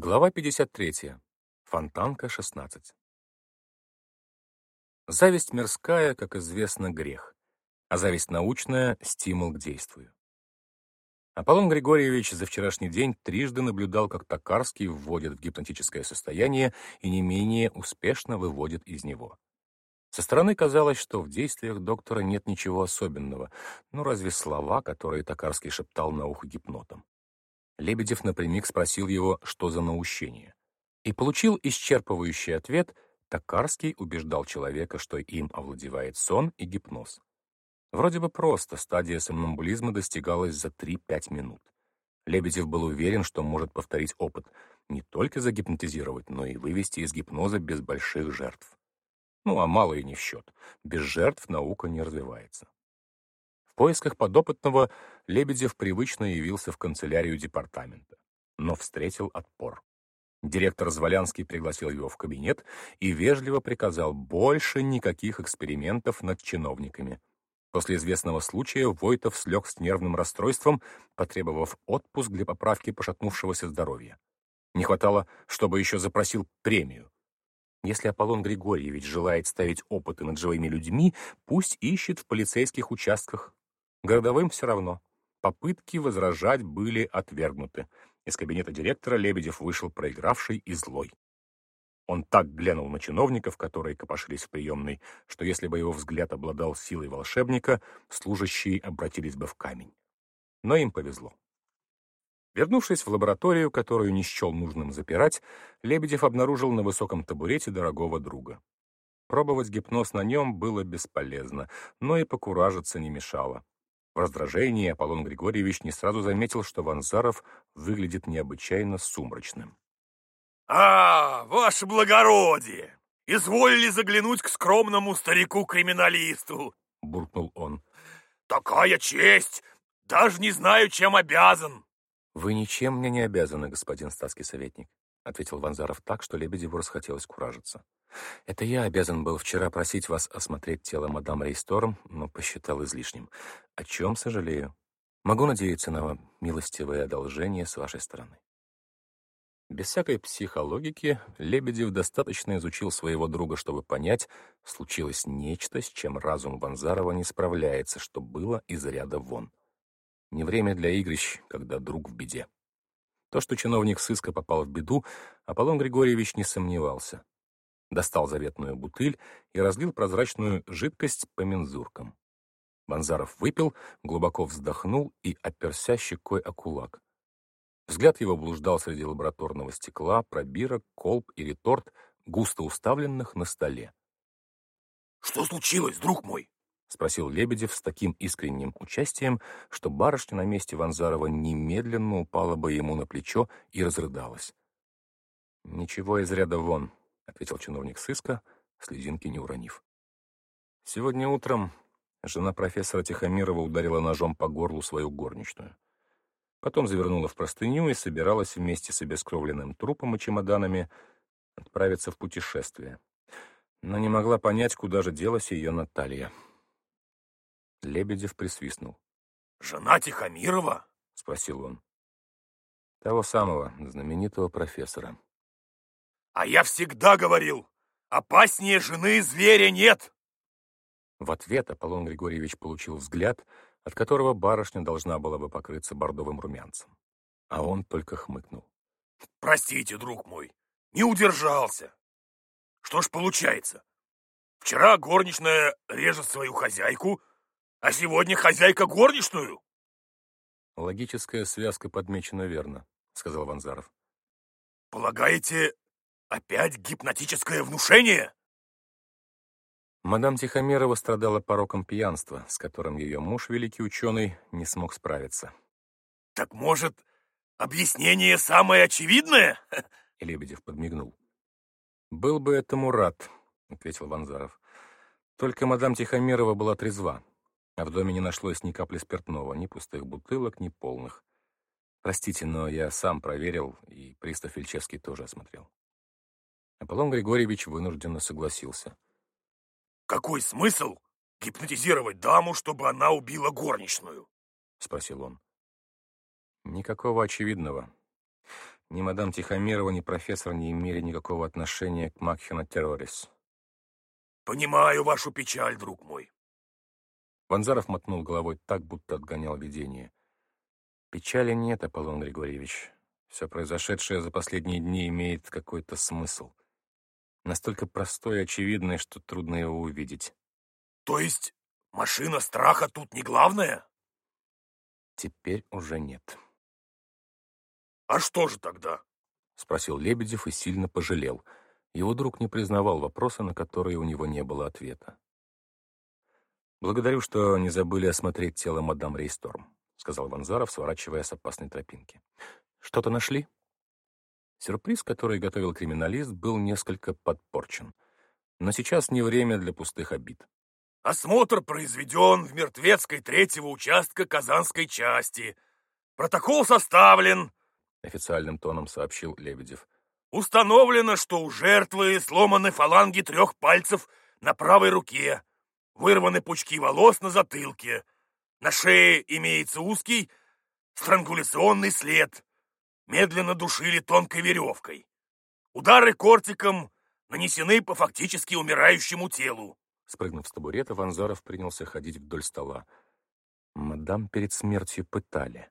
Глава 53. Фонтанка, 16. Зависть мирская, как известно, грех, а зависть научная — стимул к действию. Аполлон Григорьевич за вчерашний день трижды наблюдал, как Токарский вводит в гипнотическое состояние и не менее успешно выводит из него. Со стороны казалось, что в действиях доктора нет ничего особенного, ну разве слова, которые Токарский шептал на ухо гипнотом. Лебедев напрямик спросил его, что за наущение. И получил исчерпывающий ответ, Токарский убеждал человека, что им овладевает сон и гипноз. Вроде бы просто, стадия сомнамбулизма достигалась за 3-5 минут. Лебедев был уверен, что может повторить опыт, не только загипнотизировать, но и вывести из гипноза без больших жертв. Ну, а мало и не в счет. Без жертв наука не развивается поисках подопытного Лебедев привычно явился в канцелярию департамента, но встретил отпор. Директор Зволянский пригласил его в кабинет и вежливо приказал больше никаких экспериментов над чиновниками. После известного случая Войтов слег с нервным расстройством, потребовав отпуск для поправки пошатнувшегося здоровья. Не хватало, чтобы еще запросил премию. Если Аполлон Григорьевич желает ставить опыты над живыми людьми, пусть ищет в полицейских участках Городовым все равно. Попытки возражать были отвергнуты. Из кабинета директора Лебедев вышел проигравший и злой. Он так глянул на чиновников, которые копошились в приемной, что если бы его взгляд обладал силой волшебника, служащие обратились бы в камень. Но им повезло. Вернувшись в лабораторию, которую не счел нужным запирать, Лебедев обнаружил на высоком табурете дорогого друга. Пробовать гипноз на нем было бесполезно, но и покуражиться не мешало. В раздражении Аполлон Григорьевич не сразу заметил, что Ванзаров выглядит необычайно сумрачным. «А, ваше благородие! Изволили заглянуть к скромному старику-криминалисту!» — буркнул он. «Такая честь! Даже не знаю, чем обязан!» «Вы ничем мне не обязаны, господин статский советник», — ответил Ванзаров так, что Лебедеву расхотелось куражиться. Это я обязан был вчера просить вас осмотреть тело мадам Рейсторм, но посчитал излишним. О чем сожалею. Могу надеяться на милостивое одолжение с вашей стороны. Без всякой психологики Лебедев достаточно изучил своего друга, чтобы понять, случилось нечто, с чем разум Ванзарова не справляется, что было из ряда вон. Не время для игрищ, когда друг в беде. То, что чиновник сыска попал в беду, Аполлон Григорьевич не сомневался достал заветную бутыль и разлил прозрачную жидкость по мензуркам. Банзаров выпил, глубоко вздохнул и оперся щекой о кулак. Взгляд его блуждал среди лабораторного стекла, пробирок, колб и реторт, густо уставленных на столе. «Что случилось, друг мой?» — спросил Лебедев с таким искренним участием, что барышня на месте Ванзарова немедленно упала бы ему на плечо и разрыдалась. «Ничего из ряда вон», — ответил чиновник сыска, слезинки не уронив. Сегодня утром жена профессора Тихомирова ударила ножом по горлу свою горничную. Потом завернула в простыню и собиралась вместе с обескровленным трупом и чемоданами отправиться в путешествие. Но не могла понять, куда же делась ее Наталья. Лебедев присвистнул. «Жена Тихомирова?» — спросил он. Того самого, знаменитого профессора. А я всегда говорил, опаснее жены зверя нет. В ответ Аполлон Григорьевич получил взгляд, от которого барышня должна была бы покрыться бордовым румянцем. А он только хмыкнул. «Простите, друг мой, не удержался. Что ж получается? Вчера горничная режет свою хозяйку, а сегодня хозяйка горничную?» «Логическая связка подмечена верно», — сказал Ванзаров. «Полагаете, Опять гипнотическое внушение? Мадам Тихомирова страдала пороком пьянства, с которым ее муж, великий ученый, не смог справиться. Так может, объяснение самое очевидное? Лебедев подмигнул. «Был бы этому рад», — ответил Ванзаров. «Только мадам Тихомирова была трезва, а в доме не нашлось ни капли спиртного, ни пустых бутылок, ни полных. Простите, но я сам проверил, и пристав Ильчевский тоже осмотрел». Аполлон Григорьевич вынужденно согласился. «Какой смысл гипнотизировать даму, чтобы она убила горничную?» — спросил он. «Никакого очевидного. Ни мадам Тихомирова, ни профессор не имели никакого отношения к Макхена Террорис. Понимаю вашу печаль, друг мой. Ванзаров мотнул головой так, будто отгонял видение. Печали нет, Аполлон Григорьевич. Все произошедшее за последние дни имеет какой-то смысл. Настолько простой и очевидный, что трудно его увидеть. То есть машина страха тут не главная? Теперь уже нет. А что же тогда? Спросил Лебедев и сильно пожалел. Его друг не признавал вопроса, на которые у него не было ответа. «Благодарю, что не забыли осмотреть тело мадам Рейсторм», — сказал Ванзаров, сворачивая с опасной тропинки. «Что-то нашли?» Сюрприз, который готовил криминалист, был несколько подпорчен. Но сейчас не время для пустых обид. «Осмотр произведен в мертвецкой третьего участка Казанской части. Протокол составлен», — официальным тоном сообщил Лебедев. «Установлено, что у жертвы сломаны фаланги трех пальцев на правой руке, вырваны пучки волос на затылке, на шее имеется узкий странгуляционный след, медленно душили тонкой веревкой. Удары кортиком нанесены по фактически умирающему телу. Спрыгнув с табурета, Ванзаров принялся ходить вдоль стола. Мадам перед смертью пытали.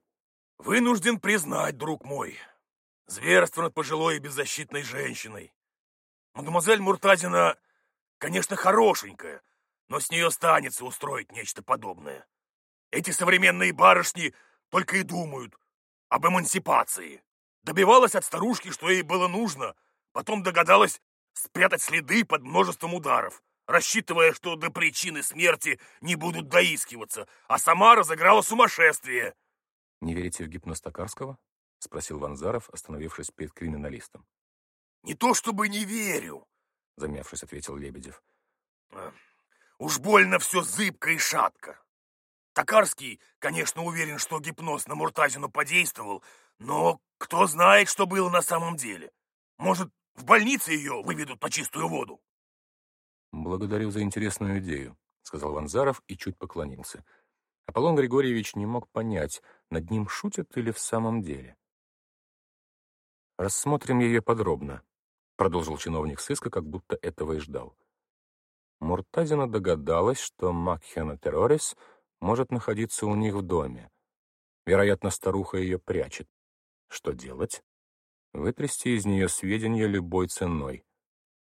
Вынужден признать, друг мой, зверство над пожилой и беззащитной женщиной. Мадемуазель Муртазина, конечно, хорошенькая, но с нее станется устроить нечто подобное. Эти современные барышни только и думают об эмансипации. Добивалась от старушки, что ей было нужно, потом догадалась спрятать следы под множеством ударов, рассчитывая, что до причины смерти не будут доискиваться, а сама разыграла сумасшествие. «Не верите в гипноз Токарского?» — спросил Ванзаров, остановившись перед криминалистом. «Не то чтобы не верю», — замявшись, ответил Лебедев. «Уж больно все зыбко и шатко. Токарский, конечно, уверен, что гипноз на Муртазину подействовал, но кто знает, что было на самом деле. Может, в больнице ее выведут на чистую воду?» «Благодарю за интересную идею», — сказал Ванзаров и чуть поклонился. Аполлон Григорьевич не мог понять, над ним шутят или в самом деле. «Рассмотрим ее подробно», — продолжил чиновник сыска, как будто этого и ждал. Муртазина догадалась, что Макхена Террорис может находиться у них в доме. Вероятно, старуха ее прячет. Что делать? Вытрясти из нее сведения любой ценой.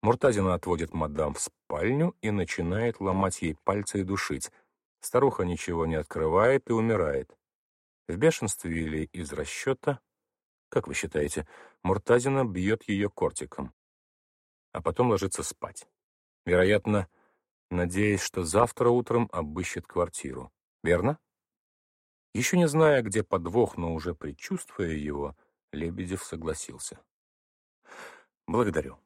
Муртазина отводит мадам в спальню и начинает ломать ей пальцы и душить. Старуха ничего не открывает и умирает. В бешенстве или из расчета, как вы считаете, Муртазина бьет ее кортиком, а потом ложится спать. Вероятно, надеясь, что завтра утром обыщет квартиру. Верно? Еще не зная, где подвох, но уже предчувствуя его, Лебедев согласился. Благодарю.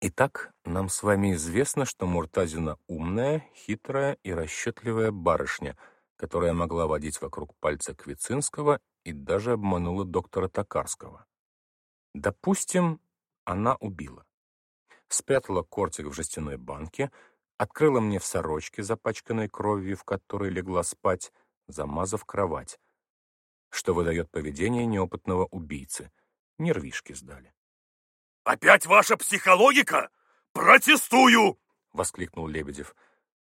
Итак, нам с вами известно, что Муртазина умная, хитрая и расчетливая барышня, которая могла водить вокруг пальца Квицинского и даже обманула доктора Токарского. Допустим, она убила. Спрятала кортик в жестяной банке, открыла мне в сорочке, запачканной кровью, в которой легла спать, замазав кровать, что выдает поведение неопытного убийцы. Нервишки сдали. «Опять ваша психологика? Протестую!» — воскликнул Лебедев.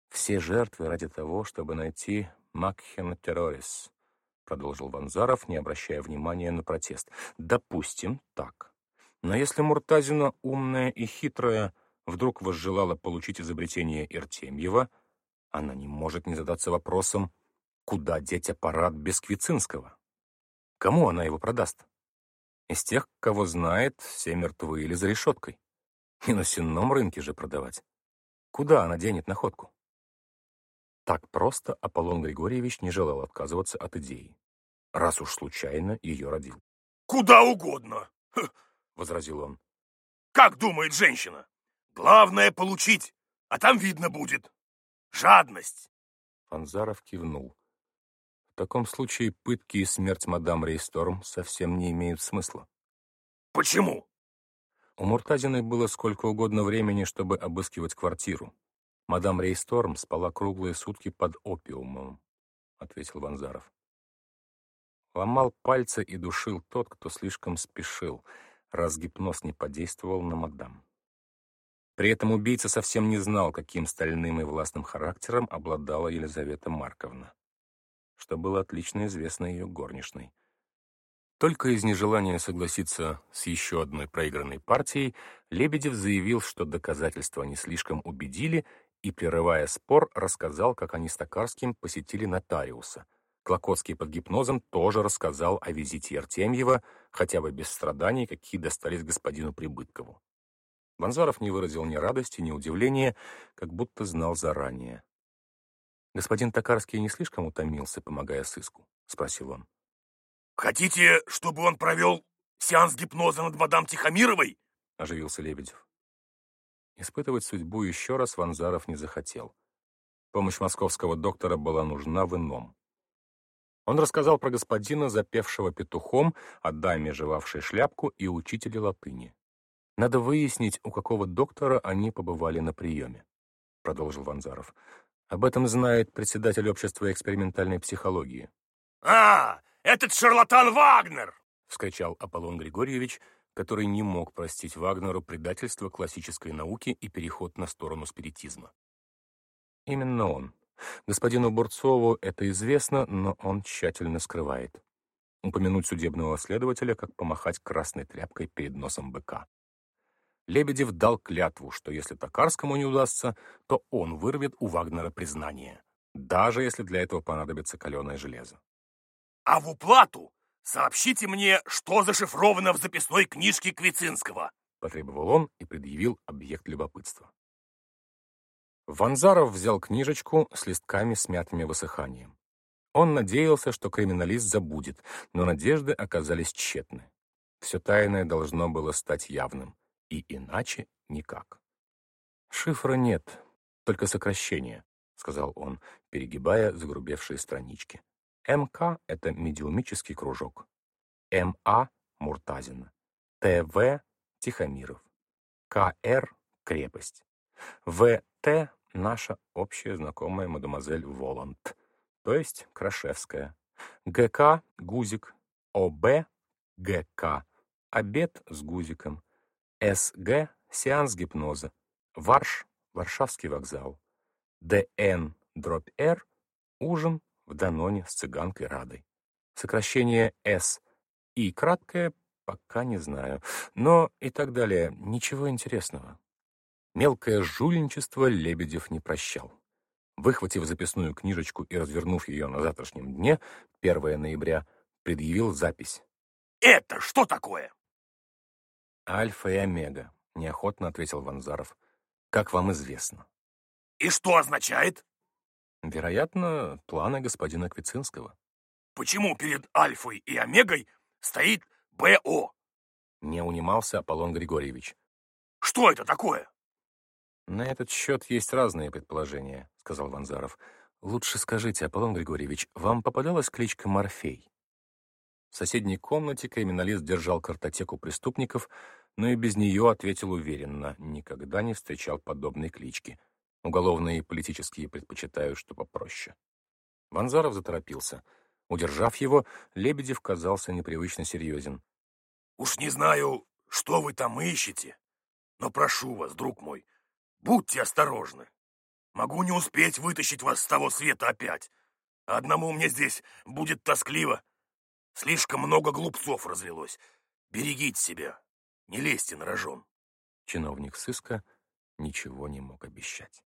«Все жертвы ради того, чтобы найти Макхена Террорис», — продолжил Ванзаров, не обращая внимания на протест. «Допустим, так. Но если Муртазина умная и хитрая, вдруг возжелала получить изобретение Иртемьева, она не может не задаться вопросом, куда деть аппарат без Квицинского? Кому она его продаст? Из тех, кого знает, все мертвы или за решеткой. Не на сенном рынке же продавать. Куда она денет находку? Так просто Аполлон Григорьевич не желал отказываться от идеи, раз уж случайно ее родил. «Куда угодно!» — возразил он. «Как думает женщина? Главное — получить, а там видно будет. Жадность!» Фанзаров кивнул. В таком случае пытки и смерть мадам Рейсторм совсем не имеют смысла. «Почему?» У Муртазиной было сколько угодно времени, чтобы обыскивать квартиру. Мадам Рейсторм спала круглые сутки под опиумом, — ответил Ванзаров. Ломал пальцы и душил тот, кто слишком спешил, раз гипноз не подействовал на мадам. При этом убийца совсем не знал, каким стальным и властным характером обладала Елизавета Марковна, что было отлично известно ее горничной. Только из нежелания согласиться с еще одной проигранной партией, Лебедев заявил, что доказательства не слишком убедили, и, прерывая спор, рассказал, как они с Токарским посетили нотариуса. Клокотский под гипнозом тоже рассказал о визите Артемьева, хотя бы без страданий, какие достались господину Прибыткову. Ванзаров не выразил ни радости, ни удивления, как будто знал заранее. «Господин Токарский не слишком утомился, помогая сыску?» — спросил он. «Хотите, чтобы он провел сеанс гипноза над мадам Тихомировой?» — оживился Лебедев. Испытывать судьбу еще раз Ванзаров не захотел. Помощь московского доктора была нужна в ином. Он рассказал про господина, запевшего петухом, о даме, жевавшей шляпку, и учителя латыни. «Надо выяснить, у какого доктора они побывали на приеме», — продолжил Ванзаров. «Об этом знает председатель общества экспериментальной психологии». «А, этот шарлатан Вагнер!» — вскричал Аполлон Григорьевич, который не мог простить Вагнеру предательство классической науки и переход на сторону спиритизма. Именно он. Господину Бурцову это известно, но он тщательно скрывает. Упомянуть судебного следователя, как помахать красной тряпкой перед носом быка. Лебедев дал клятву, что если Токарскому не удастся, то он вырвет у Вагнера признание, даже если для этого понадобится каленое железо. «А в уплату сообщите мне, что зашифровано в записной книжке Квицинского», потребовал он и предъявил объект любопытства. Ванзаров взял книжечку с листками, смятыми высыханием. Он надеялся, что криминалист забудет, но надежды оказались тщетны. Все тайное должно было стать явным и иначе никак. «Шифра нет, только сокращение», — сказал он, перегибая загрубевшие странички. «МК — это медиумический кружок. МА — Муртазина. ТВ — Тихомиров. КР — крепость. ВТ — наша общая знакомая мадемуазель Воланд, то есть Крашевская. ГК — Гузик. ОБ — ГК. Обед с Гузиком. СГ — сеанс гипноза. Варш — Варшавский вокзал. ДН дробь Р — ужин в Даноне с цыганкой Радой. Сокращение С и краткое пока не знаю, но и так далее. Ничего интересного. Мелкое жульничество Лебедев не прощал. Выхватив записную книжечку и развернув ее на завтрашнем дне, 1 ноября, предъявил запись. «Это что такое?» «Альфа и Омега», — неохотно ответил Ванзаров. «Как вам известно». «И что означает?» «Вероятно, планы господина Квицинского». «Почему перед Альфой и Омегой стоит БО?» Не унимался Аполлон Григорьевич. «Что это такое?» «На этот счет есть разные предположения», — сказал Ванзаров. «Лучше скажите, Аполлон Григорьевич, вам попадалась кличка Морфей?» В соседней комнате криминалист держал картотеку преступников, но и без нее ответил уверенно, никогда не встречал подобной клички. Уголовные и политические предпочитают, что попроще. Ванзаров заторопился. Удержав его, Лебедев казался непривычно серьезен. «Уж не знаю, что вы там ищете, но прошу вас, друг мой, будьте осторожны. Могу не успеть вытащить вас с того света опять. Одному мне здесь будет тоскливо. Слишком много глупцов развелось. Берегите себя. Не лезьте на рожон. Чиновник сыска ничего не мог обещать.